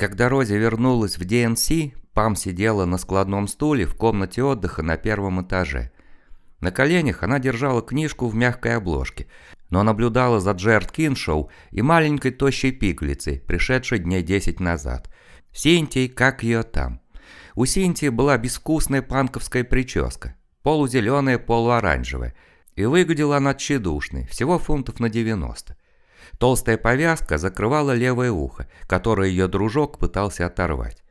Когда Рози вернулась в ДНС, Пам сидела на складном стуле в комнате отдыха на первом этаже. На коленях она держала книжку в мягкой обложке, но наблюдала за Джерд Киншоу и маленькой тощей пиглицей, пришедшей дней 10 назад. Синтией, как ее там. У Синтии была безвкусная панковская прическа, полузеленая, полуоранжевая, и выглядела она тщедушной, всего фунтов на 90. Толстая повязка закрывала левое ухо, которое ее дружок пытался оторвать.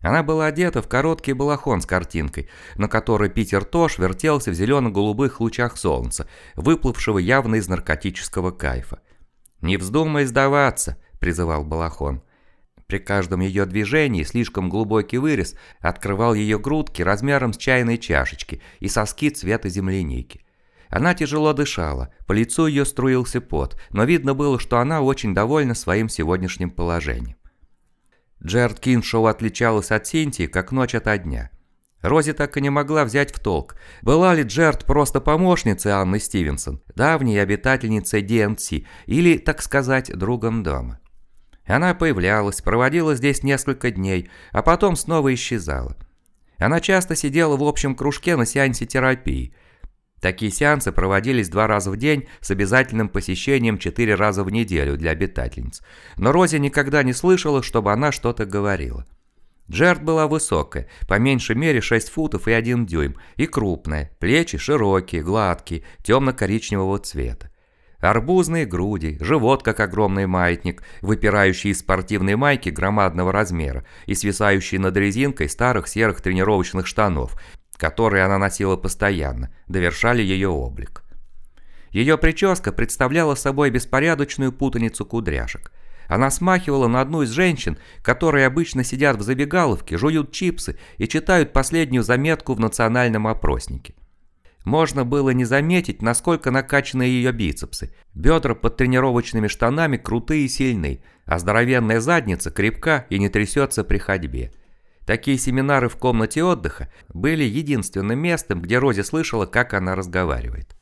Она была одета в короткий балахон с картинкой, на которой Питер Тош вертелся в зелено-голубых лучах солнца, выплывшего явно из наркотического кайфа. «Не вздумай сдаваться», – призывал балахон. При каждом ее движении слишком глубокий вырез открывал ее грудки размером с чайной чашечки и соски цвета земляники. Она тяжело дышала, по лицу ее струился пот, но видно было, что она очень довольна своим сегодняшним положением. Джерд Киншоу отличалась от Синтии, как ночь ото дня. Рози так и не могла взять в толк, была ли Джерд просто помощницей Анны Стивенсон, давней обитательницей ДНС, или, так сказать, другом дома. Она появлялась, проводила здесь несколько дней, а потом снова исчезала. Она часто сидела в общем кружке на сеансе терапии. Такие сеансы проводились два раза в день с обязательным посещением четыре раза в неделю для обитательниц. Но Рози никогда не слышала, чтобы она что-то говорила. Джерд была высокая, по меньшей мере 6 футов и 1 дюйм, и крупная, плечи широкие, гладкие, темно-коричневого цвета. Арбузные груди, живот как огромный маятник, выпирающий из спортивной майки громадного размера и свисающий над резинкой старых серых тренировочных штанов, которые она носила постоянно, довершали ее облик. Ее прическа представляла собой беспорядочную путаницу кудряшек. Она смахивала на одну из женщин, которые обычно сидят в забегаловке, жуют чипсы и читают последнюю заметку в национальном опроснике. Можно было не заметить, насколько накачаны ее бицепсы. Бедра под тренировочными штанами крутые и сильные, а здоровенная задница крепка и не трясется при ходьбе. Такие семинары в комнате отдыха были единственным местом, где Рози слышала, как она разговаривает.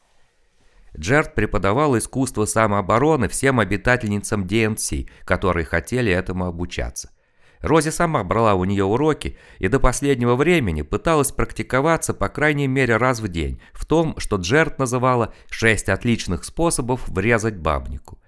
Джерд преподавал искусство самообороны всем обитательницам ДНС, которые хотели этому обучаться. Рози сама брала у нее уроки и до последнего времени пыталась практиковаться по крайней мере раз в день в том, что Джерт называла «шесть отличных способов врезать бабнику».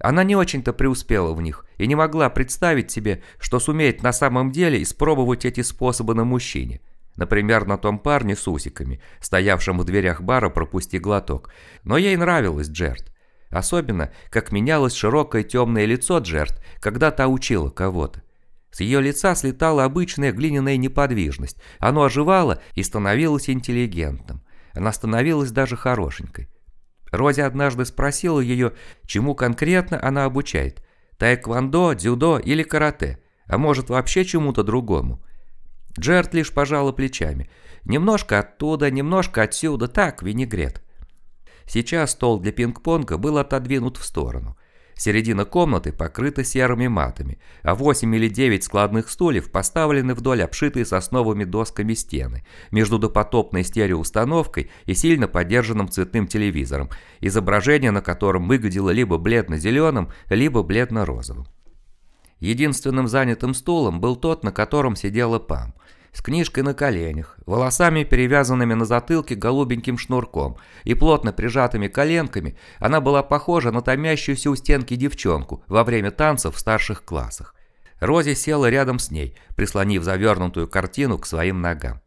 Она не очень-то преуспела в них и не могла представить себе, что сумеет на самом деле испробовать эти способы на мужчине. Например, на том парне с усиками, стоявшем в дверях бара «Пропусти глоток». Но ей нравилась Джерт. Особенно, как менялось широкое темное лицо Джерт, когда та учила кого-то. С ее лица слетала обычная глиняная неподвижность. Оно оживало и становилось интеллигентным. Она становилась даже хорошенькой. Рози однажды спросила ее, чему конкретно она обучает. Таэквондо, дзюдо или карате, а может вообще чему-то другому. Джерт лишь пожала плечами. Немножко оттуда, немножко отсюда, так, винегрет. Сейчас стол для пинг-понга был отодвинут в сторону. Середина комнаты покрыта серыми матами, а 8 или 9 складных стульев поставлены вдоль обшитые сосновыми досками стены, между допотопной стереоустановкой и сильно поддержанным цветным телевизором, изображение на котором выглядело либо бледно-зеленым, либо бледно-розовым. Единственным занятым стулом был тот, на котором сидела Пам – с книжкой на коленях, волосами, перевязанными на затылке голубеньким шнурком и плотно прижатыми коленками, она была похожа на томящуюся у стенки девчонку во время танцев в старших классах. Рози села рядом с ней, прислонив завернутую картину к своим ногам.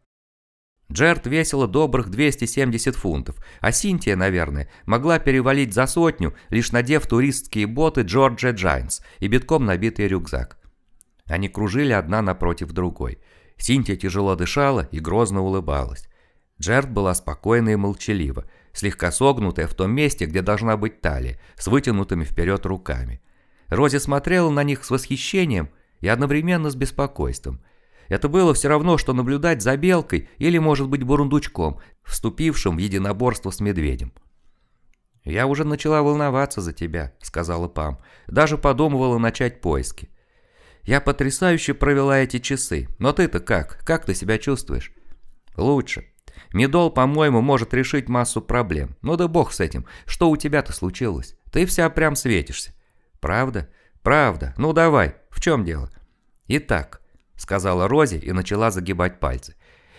Джерт весила добрых 270 фунтов, а Синтия, наверное, могла перевалить за сотню, лишь надев туристские боты Джорджия Джайнтс и битком набитый рюкзак. Они кружили одна напротив другой – Синтия тяжело дышала и грозно улыбалась. Джерд была спокойна и молчалива, слегка согнутая в том месте, где должна быть талия, с вытянутыми вперед руками. Рози смотрела на них с восхищением и одновременно с беспокойством. Это было все равно, что наблюдать за белкой или, может быть, бурундучком, вступившим в единоборство с медведем. «Я уже начала волноваться за тебя», — сказала Пам. «Даже подумывала начать поиски. Я потрясающе провела эти часы. Но ты-то как? Как ты себя чувствуешь? Лучше. Медол, по-моему, может решить массу проблем. Ну да бог с этим. Что у тебя-то случилось? Ты вся прям светишься. Правда? Правда. Ну давай. В чем дело? «Итак», — сказала Рози и начала загибать пальцы.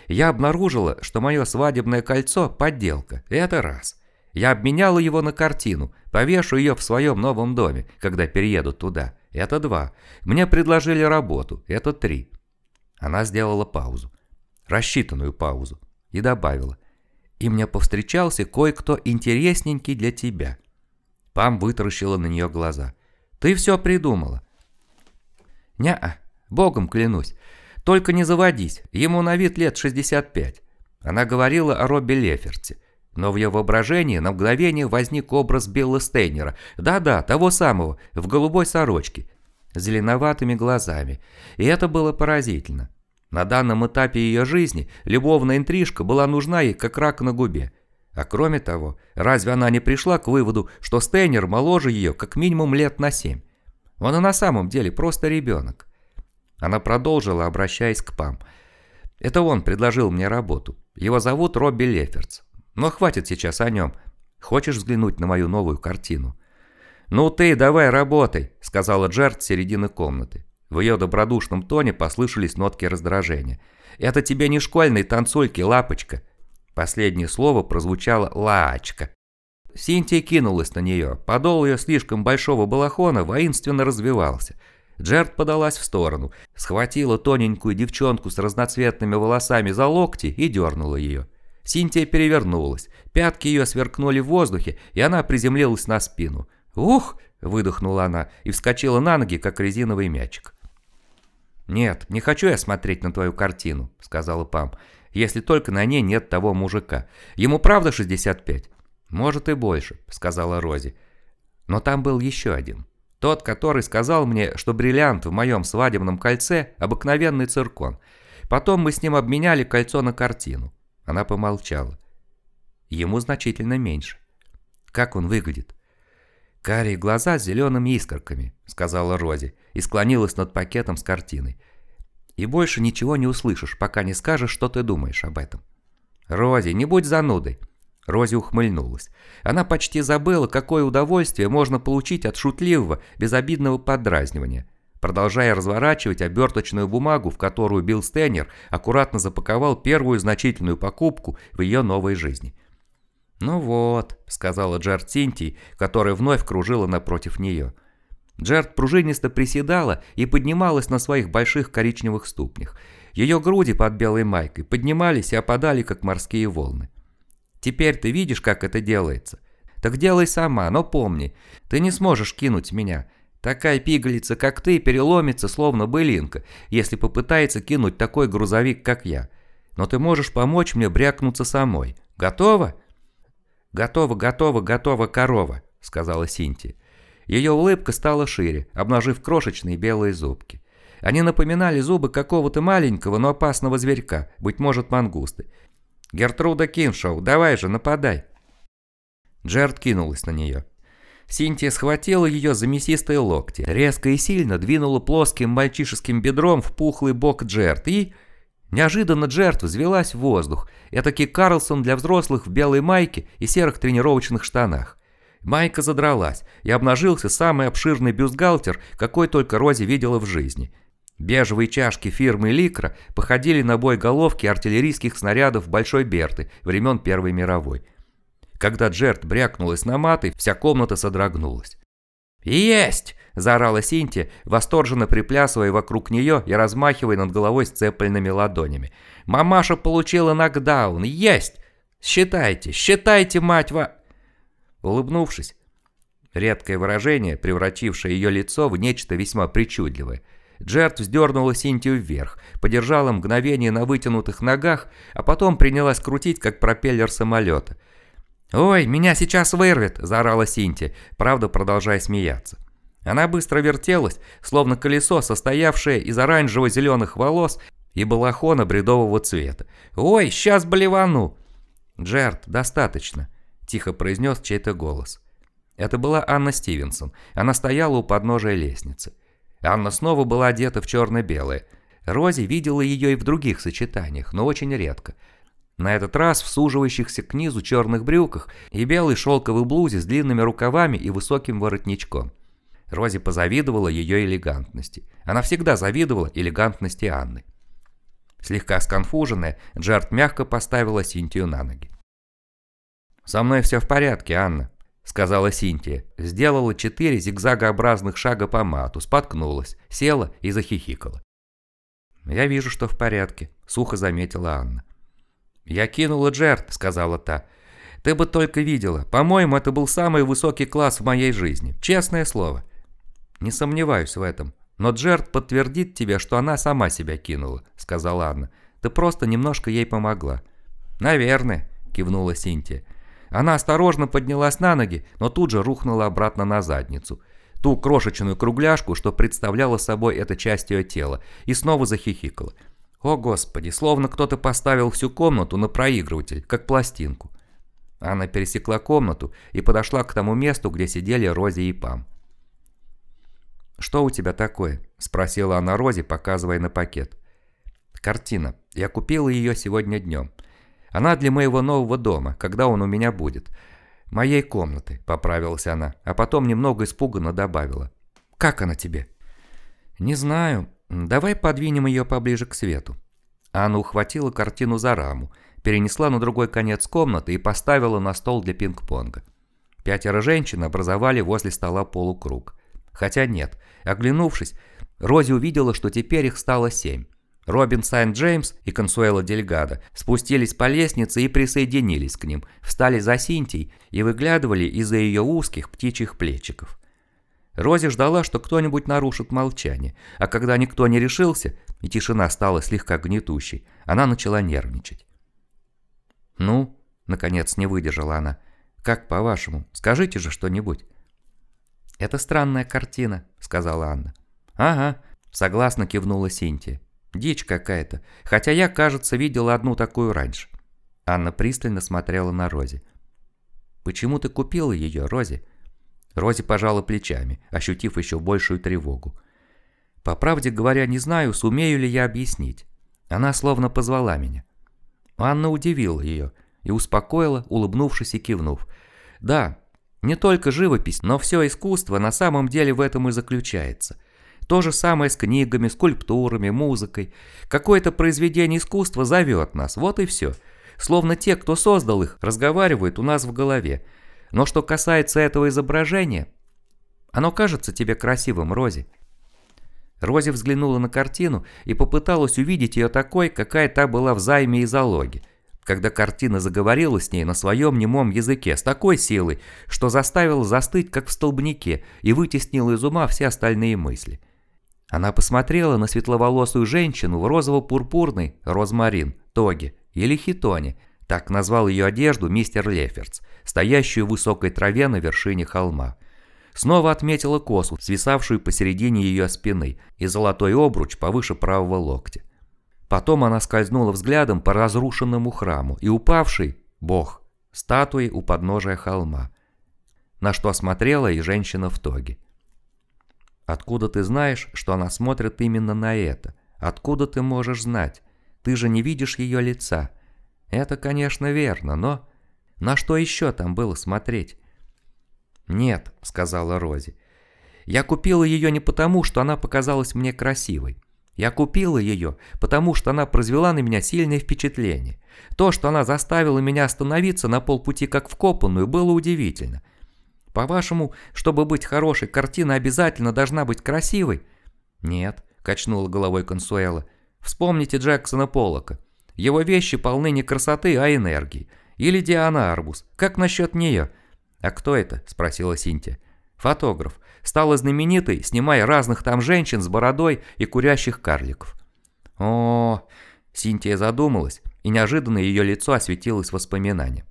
«Я обнаружила, что мое свадебное кольцо – подделка. Это раз. Я обменяла его на картину, повешу ее в своем новом доме, когда перееду туда. Это два. Мне предложили работу. Это три». Она сделала паузу. Рассчитанную паузу. И добавила. «И мне повстречался кое-кто интересненький для тебя». Пам вытаращила на нее глаза. «Ты все придумала». «Не-а, богом клянусь. Только не заводись, ему на вид лет 65». Она говорила о Робби Леферте. Но в ее воображении на мгновение возник образ Билла Стейнера. Да-да, того самого, в голубой сорочке, с зеленоватыми глазами. И это было поразительно. На данном этапе ее жизни любовная интрижка была нужна ей как рак на губе. А кроме того, разве она не пришла к выводу, что Стейнер моложе ее как минимум лет на семь? Он и на самом деле просто ребенок. Она продолжила, обращаясь к Пам. «Это он предложил мне работу. Его зовут Робби Леферц. Но хватит сейчас о нем. Хочешь взглянуть на мою новую картину?» «Ну ты давай работай», — сказала Джерт с середины комнаты. В ее добродушном тоне послышались нотки раздражения. «Это тебе не школьные танцульки, лапочка. Последнее слово прозвучало «лаачка». Синтия кинулась на нее. Подол ее слишком большого балахона воинственно развивался. Джерд подалась в сторону, схватила тоненькую девчонку с разноцветными волосами за локти и дернула ее. Синтия перевернулась, пятки ее сверкнули в воздухе, и она приземлилась на спину. «Ух!» – выдохнула она и вскочила на ноги, как резиновый мячик. «Нет, не хочу я смотреть на твою картину», – сказала Пам если только на ней нет того мужика. Ему правда 65? Может и больше, сказала Рози. Но там был еще один. Тот, который сказал мне, что бриллиант в моем свадебном кольце – обыкновенный циркон. Потом мы с ним обменяли кольцо на картину. Она помолчала. Ему значительно меньше. Как он выглядит? Карие глаза с зелеными искорками, сказала Рози и склонилась над пакетом с картиной. И больше ничего не услышишь, пока не скажешь, что ты думаешь об этом. Рози, не будь занудой. Рози ухмыльнулась. Она почти забыла, какое удовольствие можно получить от шутливого, безобидного подразнивания. Продолжая разворачивать оберточную бумагу, в которую Билл Стэннер аккуратно запаковал первую значительную покупку в ее новой жизни. «Ну вот», — сказала Джар Цинтий, которая вновь кружила напротив нее. Джерд пружинисто приседала и поднималась на своих больших коричневых ступнях. Ее груди под белой майкой поднимались и опадали, как морские волны. «Теперь ты видишь, как это делается? Так делай сама, но помни, ты не сможешь кинуть меня. Такая пигалица, как ты, переломится, словно былинка, если попытается кинуть такой грузовик, как я. Но ты можешь помочь мне брякнуться самой. Готова?» «Готова, готова, готова, корова», — сказала Синтия. Ее улыбка стала шире, обнажив крошечные белые зубки. Они напоминали зубы какого-то маленького, но опасного зверька, быть может, мангусты. «Гертруда Киншоу, давай же, нападай!» Джерд кинулась на нее. Синтия схватила ее за мясистые локти, резко и сильно двинула плоским мальчишеским бедром в пухлый бок Джерд и... Неожиданно Джерд взвелась в воздух, этакий Карлсон для взрослых в белой майке и серых тренировочных штанах. Майка задралась, и обнажился самый обширный бюстгальтер, какой только Рози видела в жизни. Бежевые чашки фирмы Ликра походили на боеголовки артиллерийских снарядов Большой Берты времен Первой мировой. Когда Джерт брякнулась на маты, вся комната содрогнулась. «Есть!» – заорала Синтия, восторженно приплясывая вокруг нее и размахивая над головой сцепленными ладонями. «Мамаша получила нокдаун! Есть! Считайте, считайте, мать ва...» Улыбнувшись, редкое выражение, превратившее ее лицо в нечто весьма причудливое, Джерт вздернула Синтию вверх, подержала мгновение на вытянутых ногах, а потом принялась крутить, как пропеллер самолета. «Ой, меня сейчас вырвет!» – заорала Синтия, правда продолжая смеяться. Она быстро вертелась, словно колесо, состоявшее из оранжево-зеленых волос и балахона бредового цвета. «Ой, сейчас блевану!» «Джерт, достаточно. – тихо произнес чей-то голос. Это была Анна Стивенсон. Она стояла у подножия лестницы. Анна снова была одета в черно-белое. Рози видела ее и в других сочетаниях, но очень редко. На этот раз в суживающихся к низу черных брюках и белой шелковой блузе с длинными рукавами и высоким воротничком. Рози позавидовала ее элегантности. Она всегда завидовала элегантности Анны. Слегка сконфуженная, Джард мягко поставила Синтию на ноги. «Со мной все в порядке, Анна», — сказала Синтия. Сделала четыре зигзагообразных шага по мату, споткнулась, села и захихикала. «Я вижу, что в порядке», — сухо заметила Анна. «Я кинула Джерт», — сказала та. «Ты бы только видела. По-моему, это был самый высокий класс в моей жизни. Честное слово». «Не сомневаюсь в этом. Но Джерт подтвердит тебе, что она сама себя кинула», — сказала Анна. «Ты просто немножко ей помогла». «Наверное», — кивнула Синтия. Она осторожно поднялась на ноги, но тут же рухнула обратно на задницу. Ту крошечную кругляшку, что представляла собой эта часть ее тела, и снова захихикала. О господи, словно кто-то поставил всю комнату на проигрыватель, как пластинку. Она пересекла комнату и подошла к тому месту, где сидели Рози и Пам. «Что у тебя такое?» – спросила она Рози, показывая на пакет. «Картина. Я купила ее сегодня днем. Она для моего нового дома, когда он у меня будет. Моей комнаты», – поправилась она, а потом немного испуганно добавила. «Как она тебе?» «Не знаю. Давай подвинем ее поближе к свету». Анна ухватила картину за раму, перенесла на другой конец комнаты и поставила на стол для пинг-понга. Пятеро женщин образовали возле стола полукруг. Хотя нет, оглянувшись, Рози увидела, что теперь их стало семь. Робин Сент-Джеймс и Консуэла Дельгадо спустились по лестнице и присоединились к ним, встали за Синтией и выглядывали из-за ее узких птичьих плечиков. Рози ждала, что кто-нибудь нарушит молчание, а когда никто не решился, и тишина стала слегка гнетущей, она начала нервничать. «Ну?» – наконец не выдержала она. «Как по-вашему? Скажите же что-нибудь». «Это странная картина», – сказала Анна. «Ага», – согласно кивнула Синтия. Дичь какая-то, хотя я, кажется, видела одну такую раньше. Анна пристально смотрела на Рози. «Почему ты купила ее, Рози?» Рози пожала плечами, ощутив еще большую тревогу. «По правде говоря, не знаю, сумею ли я объяснить. Она словно позвала меня». Анна удивила ее и успокоила, улыбнувшись и кивнув. «Да, не только живопись, но все искусство на самом деле в этом и заключается. То же самое с книгами, скульптурами, музыкой. Какое-то произведение искусства зовет нас, вот и все. Словно те, кто создал их, разговаривают у нас в голове. Но что касается этого изображения, оно кажется тебе красивым, Рози. Рози взглянула на картину и попыталась увидеть ее такой, какая та была в займе и залоге, когда картина заговорила с ней на своем немом языке с такой силой, что заставила застыть, как в столбнике, и вытеснила из ума все остальные мысли. Она посмотрела на светловолосую женщину в розово-пурпурной розмарин, тоге или хитоне, так назвал ее одежду мистер Леферц, стоящую в высокой траве на вершине холма. Снова отметила косу, свисавшую посередине ее спины, и золотой обруч повыше правого локтя. Потом она скользнула взглядом по разрушенному храму и упавший, бог, статуи у подножия холма, на что смотрела и женщина в тоге. Откуда ты знаешь, что она смотрит именно на это? Откуда ты можешь знать? Ты же не видишь ее лица. Это, конечно, верно, но... На что еще там было смотреть? «Нет», — сказала Рози. «Я купила ее не потому, что она показалась мне красивой. Я купила ее, потому что она произвела на меня сильное впечатление. То, что она заставила меня остановиться на полпути как вкопанную, было удивительно. По-вашему, чтобы быть хорошей, картина обязательно должна быть красивой? Нет, качнула головой Консуэла. Вспомните Джексона Поллока. Его вещи полны не красоты, а энергии. Или Диана Арбус. Как насчет нее? А кто это? Спросила Синтия. Фотограф. Стала знаменитой, снимая разных там женщин с бородой и курящих карликов. О, Синтия задумалась, и неожиданно ее лицо осветилось воспоминанием.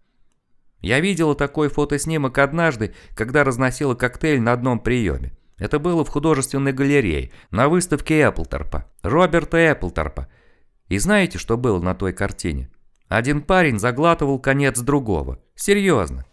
Я видела такой фотоснимок однажды, когда разносила коктейль на одном приеме. Это было в художественной галерее, на выставке Эпплторпа, Роберта Эпплторпа. И знаете, что было на той картине? Один парень заглатывал конец другого. Серьезно.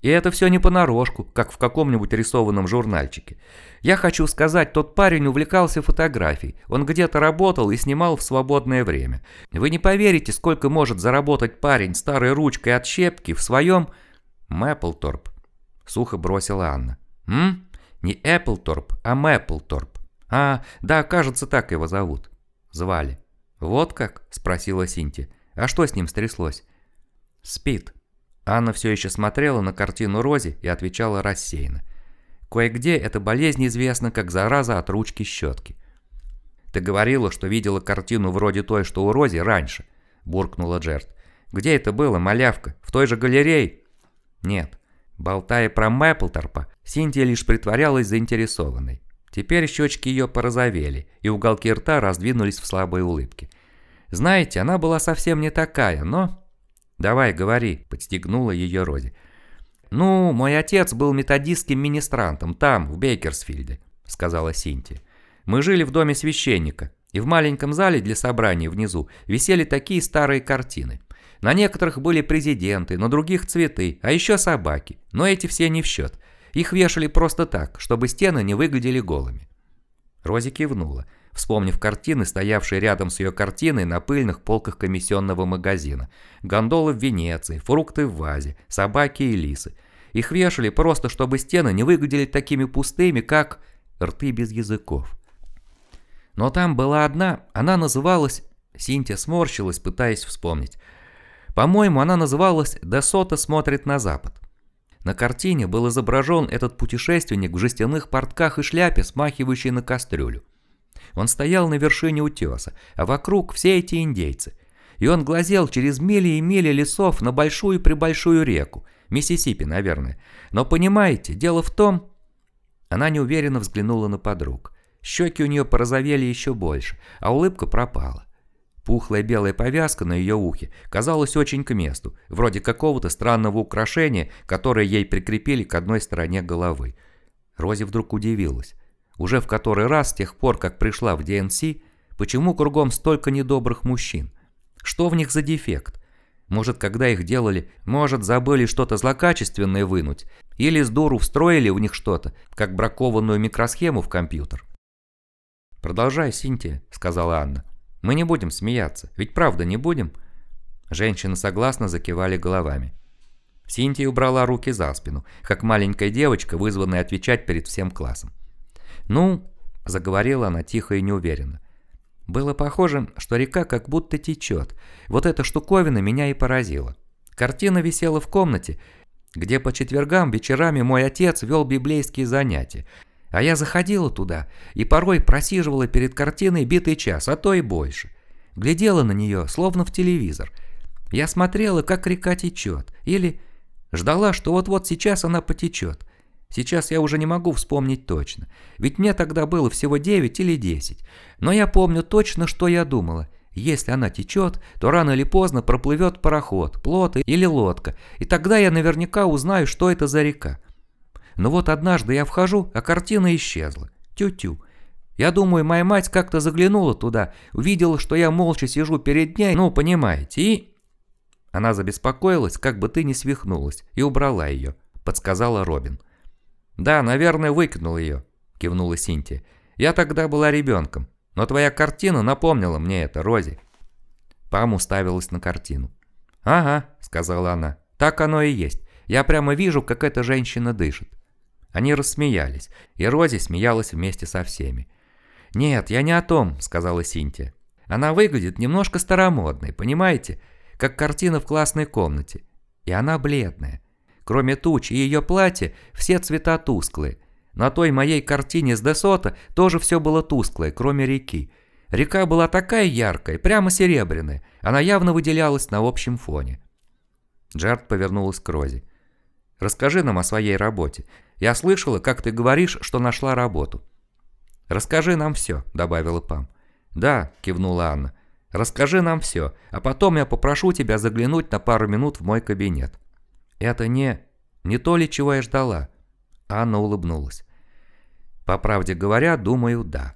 И это все не понарошку, как в каком-нибудь рисованном журнальчике. Я хочу сказать, тот парень увлекался фотографией. Он где-то работал и снимал в свободное время. Вы не поверите, сколько может заработать парень старой ручкой от щепки в своем... Мэпплторп. Сухо бросила Анна. «М?» Не Эпплторп, а Мэпплторп. А, да, кажется, так его зовут. Звали. Вот как? Спросила Синти. А что с ним стряслось? Спит. Анна все еще смотрела на картину Рози и отвечала рассеянно. Кое-где эта болезнь известна как зараза от ручки щетки. «Ты говорила, что видела картину вроде той, что у Рози раньше», – буркнула Джерт. «Где это было, малявка? В той же галерее?» «Нет». Болтая про Мэпплторпа, Синтия лишь притворялась заинтересованной. Теперь щечки ее порозовели, и уголки рта раздвинулись в слабой улыбке. «Знаете, она была совсем не такая, но...» «Давай, говори», – подстегнула ее Рози. «Ну, мой отец был методистским министрантом там, в Бейкерсфильде», – сказала Синтия. Мы жили в доме священника, и в маленьком зале для собраний внизу висели такие старые картины. На некоторых были президенты, на других цветы, а еще собаки, но эти все не в счет. Их вешали просто так, чтобы стены не выглядели голыми. Рози кивнула, вспомнив картины, стоявшие рядом с ее картиной на пыльных полках комиссионного магазина. Гондолы в Венеции, фрукты в вазе, собаки и лисы. Их вешали просто, чтобы стены не выглядели такими пустыми, как рты без языков. Но там была одна, она называлась... Синтия сморщилась, пытаясь вспомнить. По-моему, она называлась «Десота смотрит на запад». На картине был изображен этот путешественник в жестяных портках и шляпе, смахивающей на кастрюлю. Он стоял на вершине утеса, а вокруг все эти индейцы. И он глазел через мили и мили лесов на большую-пребольшую реку, Миссисипи, наверное. Но понимаете, дело в том... Она неуверенно взглянула на подруг. Щеки у нее порозовели еще больше, а улыбка пропала. Пухлая белая повязка на ее ухе казалась очень к месту, вроде какого-то странного украшения, которое ей прикрепили к одной стороне головы. Рози вдруг удивилась. Уже в который раз с тех пор, как пришла в ДНС, почему кругом столько недобрых мужчин? Что в них за дефект? Может, когда их делали, может, забыли что-то злокачественное вынуть, или с дуру встроили в них что-то, как бракованную микросхему в компьютер. «Продолжай, Синтия», — сказала Анна. «Мы не будем смеяться, ведь правда не будем?» Женщины согласно закивали головами. Синтия убрала руки за спину, как маленькая девочка, вызванная отвечать перед всем классом. «Ну», — заговорила она тихо и неуверенно. «Было похоже, что река как будто течет. Вот эта штуковина меня и поразила. Картина висела в комнате, где по четвергам вечерами мой отец вел библейские занятия, а я заходила туда и порой просиживала перед картиной битый час, а то и больше. Глядела на нее, словно в телевизор. Я смотрела, как река течет, или ждала, что вот-вот сейчас она потечет. Сейчас я уже не могу вспомнить точно, ведь мне тогда было всего 9 или 10. Но я помню точно, что я думала. Если она течет, то рано или поздно проплывет пароход, плот или лодка, и тогда я наверняка узнаю, что это за река. Но вот однажды я вхожу, а картина исчезла. Тю-тю. Я думаю, моя мать как-то заглянула туда, увидела, что я молча сижу перед ней, ну, понимаете, и... Она забеспокоилась, как бы ты не свихнулась, и убрала ее, подсказала Робин. «Да, наверное, выкинул ее», – кивнула Синтия. «Я тогда была ребенком, но твоя картина напомнила мне это, Рози». Пам уставилась на картину. «Ага», – сказала она, – «так оно и есть. Я прямо вижу, как эта женщина дышит. Они рассмеялись, и Рози смеялась вместе со всеми. «Нет, я не о том», — сказала Синтия. «Она выглядит немножко старомодной, понимаете? Как картина в классной комнате. И она бледная. Кроме туч и ее платья, все цвета тусклые. На той моей картине с Десота тоже все было тусклое, кроме реки. Река была такая яркая, прямо серебряная. Она явно выделялась на общем фоне». Джард повернулась к Рози. «Расскажи нам о своей работе. Я слышала, как ты говоришь, что нашла работу». «Расскажи нам все», — добавила Пам. «Да», — кивнула Анна. «Расскажи нам все, а потом я попрошу тебя заглянуть на пару минут в мой кабинет». «Это не... не то ли, чего я ждала?» Анна улыбнулась. «По правде говоря, думаю, да».